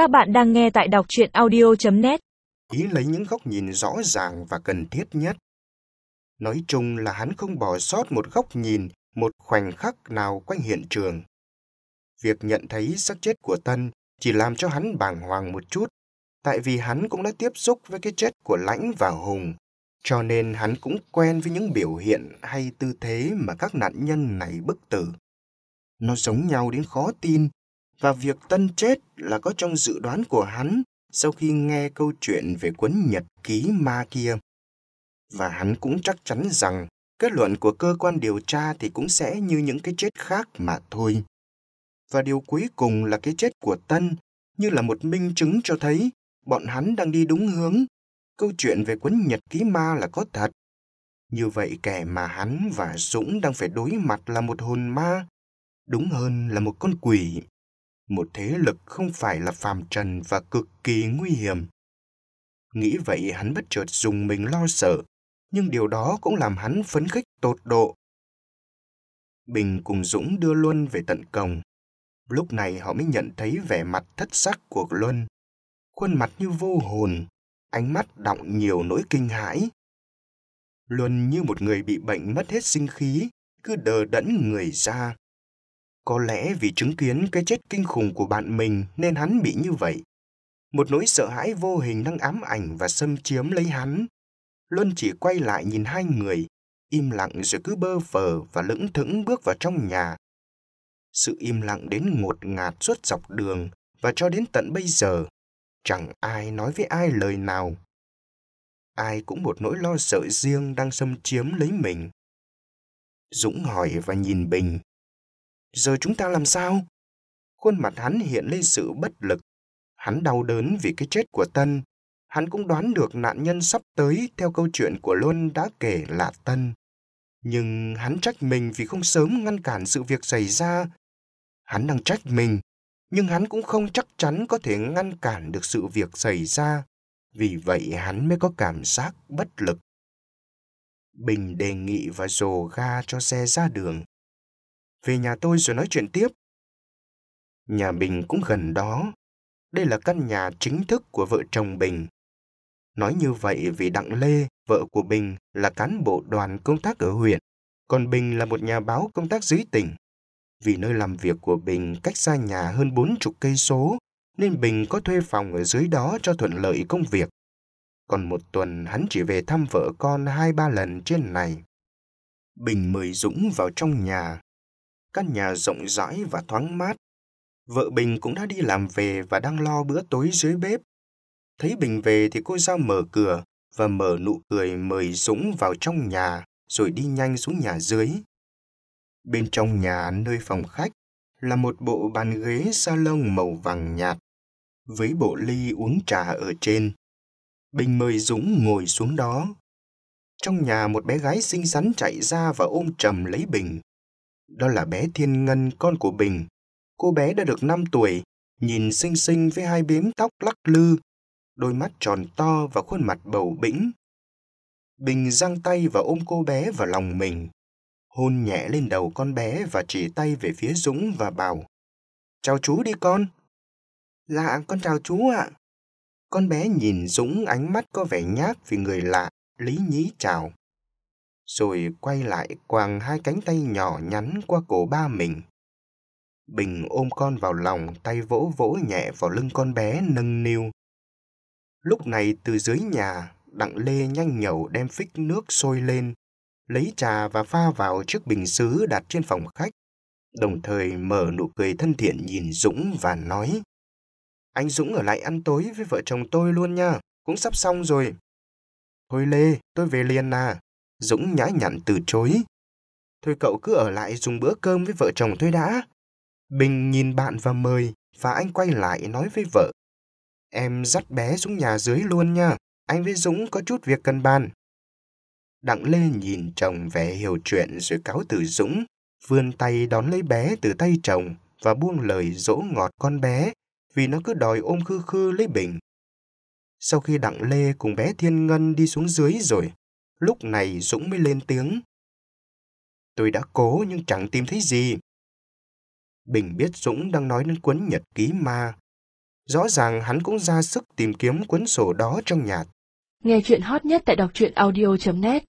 Các bạn đang nghe tại đọc chuyện audio.net ý lấy những góc nhìn rõ ràng và cần thiết nhất. Nói chung là hắn không bỏ sót một góc nhìn, một khoảnh khắc nào quanh hiện trường. Việc nhận thấy xác chết của Tân chỉ làm cho hắn bàng hoàng một chút, tại vì hắn cũng đã tiếp xúc với cái chết của Lãnh và Hùng, cho nên hắn cũng quen với những biểu hiện hay tư thế mà các nạn nhân này bức tử. Nó giống nhau đến khó tin, và việc Tân chết là có trong dự đoán của hắn sau khi nghe câu chuyện về cuốn nhật ký ma kia. Và hắn cũng chắc chắn rằng kết luận của cơ quan điều tra thì cũng sẽ như những cái chết khác mà thôi. Và điều cuối cùng là cái chết của Tân như là một minh chứng cho thấy bọn hắn đang đi đúng hướng. Câu chuyện về cuốn nhật ký ma là có thật. Như vậy kẻ mà hắn và Dũng đang phải đối mặt là một hồn ma, đúng hơn là một con quỷ một thế lực không phải là phàm trần và cực kỳ nguy hiểm. Nghĩ vậy hắn bất chợt dùng mình lo sợ, nhưng điều đó cũng làm hắn phấn khích tột độ. Bình cùng Dũng đưa Luân về tận cổng. Lúc này họ mới nhận thấy vẻ mặt thất sắc của Luân. Khuôn mặt như vô hồn, ánh mắt đọng nhiều nỗi kinh hãi. Luân như một người bị bệnh mất hết sinh khí, cứ đờ đẫn người ra. Có lẽ vì chứng kiến cái chết kinh khủng của bạn mình nên hắn bị như vậy. Một nỗi sợ hãi vô hình đang ám ảnh và xâm chiếm lấy hắn. Luân chỉ quay lại nhìn hai người, im lặng rồi cứ bơ phờ và lững thững bước vào trong nhà. Sự im lặng đến ngột ngạt suốt dọc đường và cho đến tận bây giờ, chẳng ai nói với ai lời nào. Ai cũng một nỗi lo sợ riêng đang xâm chiếm lấy mình. Dũng hỏi và nhìn Bình. Giờ chúng ta làm sao? Khuôn mặt hắn hiện lên sự bất lực. Hắn đau đớn vì cái chết của Tân. Hắn cũng đoán được nạn nhân sắp tới theo câu chuyện của Luân đã kể là Tân. Nhưng hắn trách mình vì không sớm ngăn cản sự việc xảy ra. Hắn đang trách mình, nhưng hắn cũng không chắc chắn có thể ngăn cản được sự việc xảy ra. Vì vậy hắn mới có cảm giác bất lực. Bình đề nghị và dồ ga cho xe ra đường về nhà tôi rồi nói chuyện tiếp. Nhà Bình cũng gần đó. Đây là căn nhà chính thức của vợ chồng Bình. Nói như vậy vì Đặng Lê, vợ của Bình, là cán bộ đoàn công tác ở huyện, còn Bình là một nhà báo công tác dưới tỉnh. Vì nơi làm việc của Bình cách xa nhà hơn bốn chục cây số, nên Bình có thuê phòng ở dưới đó cho thuận lợi công việc. Còn một tuần hắn chỉ về thăm vợ con hai ba lần trên này. Bình mời Dũng vào trong nhà, căn nhà rộng rãi và thoáng mát. Vợ Bình cũng đã đi làm về và đang lo bữa tối dưới bếp. Thấy Bình về thì cô ra mở cửa và mở nụ cười mời Dũng vào trong nhà rồi đi nhanh xuống nhà dưới. Bên trong nhà, nơi phòng khách, là một bộ bàn ghế salon màu vàng nhạt với bộ ly uống trà ở trên. Bình mời Dũng ngồi xuống đó. Trong nhà, một bé gái xinh xắn chạy ra và ôm trầm lấy Bình. Đó là bé Thiên Ngân, con của Bình. Cô bé đã được 5 tuổi, nhìn xinh xinh với hai bím tóc lắc lư, đôi mắt tròn to và khuôn mặt bầu bĩnh. Bình giang tay và ôm cô bé vào lòng mình, hôn nhẹ lên đầu con bé và chỉ tay về phía Dũng và bảo Chào chú đi con. Dạ, con chào chú ạ. Con bé nhìn Dũng ánh mắt có vẻ nhát vì người lạ, lý nhí chào rồi quay lại quàng hai cánh tay nhỏ nhắn qua cổ ba mình. Bình ôm con vào lòng, tay vỗ vỗ nhẹ vào lưng con bé nâng niu. Lúc này từ dưới nhà, Đặng Lê nhanh nhẩu đem phích nước sôi lên, lấy trà và pha vào chiếc bình sứ đặt trên phòng khách, đồng thời mở nụ cười thân thiện nhìn Dũng và nói Anh Dũng ở lại ăn tối với vợ chồng tôi luôn nha, cũng sắp xong rồi. Thôi Lê, tôi về liền à. Dũng nhã nhặn từ chối. Thôi cậu cứ ở lại dùng bữa cơm với vợ chồng thôi đã. Bình nhìn bạn và mời, và anh quay lại nói với vợ. Em dắt bé xuống nhà dưới luôn nha, anh với Dũng có chút việc cần bàn. Đặng Lê nhìn chồng vẻ hiểu chuyện rồi cáo từ Dũng, vươn tay đón lấy bé từ tay chồng và buông lời dỗ ngọt con bé vì nó cứ đòi ôm khư khư lấy Bình. Sau khi Đặng Lê cùng bé Thiên Ngân đi xuống dưới rồi, Lúc này Dũng mới lên tiếng. Tôi đã cố nhưng chẳng tìm thấy gì. Bình biết Dũng đang nói đến cuốn nhật ký ma. Rõ ràng hắn cũng ra sức tìm kiếm cuốn sổ đó trong nhà Nghe chuyện hot nhất tại đọc truyện audio.net